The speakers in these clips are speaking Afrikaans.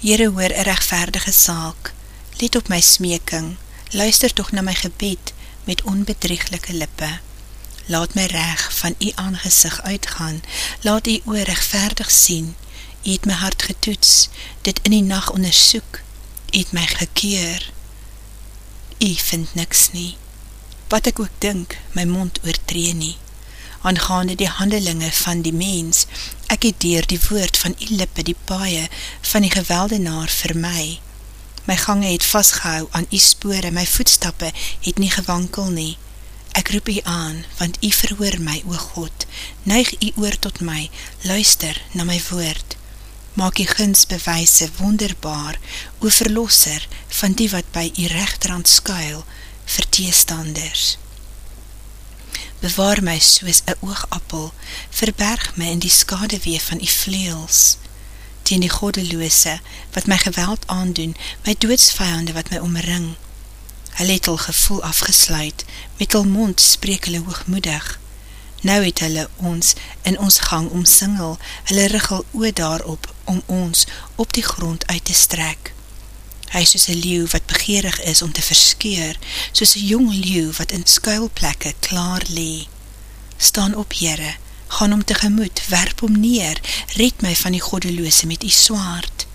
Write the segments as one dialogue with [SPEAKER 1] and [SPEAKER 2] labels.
[SPEAKER 1] Heere hoor een rechtvaardige saak, let op my smeking, luister toch na my gebed met onbedrieglike lippe. Laat my reg van u aangezig uitgaan, laat u oor rechtvaardig sien, u het my hart getoets, dit in die nacht onderzoek, u het my gekeur. U vind niks nie. Wat ek ook dink, my mond oortree nie. Aangaande die handelinge van die mens, ek het dier die woord van u lippe die paie van die geweldenaar vir my. My gange het vastgehou aan u spore, my voetstappe het nie gewankel nie. Ek roep u aan, want u verhoor my, o God, neig u oor tot my, luister na my woord maak die gunsbewijse wonderbaar, o verlosser van die wat by die rechterhand skuil, vir teestanders. Bewaar my soos een oogappel, verberg my in die skadewee van die vleels, teen die godeloose, wat my geweld aandoen, my doodsvijande wat my omring. Hulle het al gevoel afgesluit, met al mond spreek hulle hoogmoedig, Nou het hulle ons in ons gang omsingel, hulle riggel oor daarop om ons op die grond uit te strek. Hy is soos een leeuw wat begeerig is om te verskeur, soos een jong leeuw wat in skuilplekke klaar lee. Staan op, Heere, gaan om tegemoet, werp om neer, red my van die godeloose met die swaard,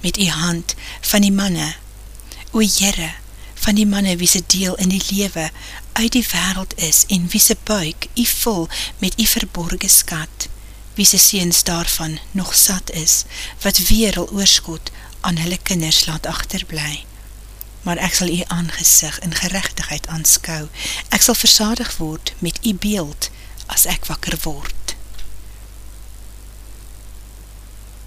[SPEAKER 1] met die hand van die manne. O Heere, van die manne wie se deel in die lewe uit die wereld is en wie se buik u vol met u verborge skat, wie se seens daarvan nog sat is, wat weer al oorskot aan hulle kinders laat achterblij. Maar ek sal u aangezig in gerechtigheid aanskou, ek sal versadig word met u beeld as ek wakker word.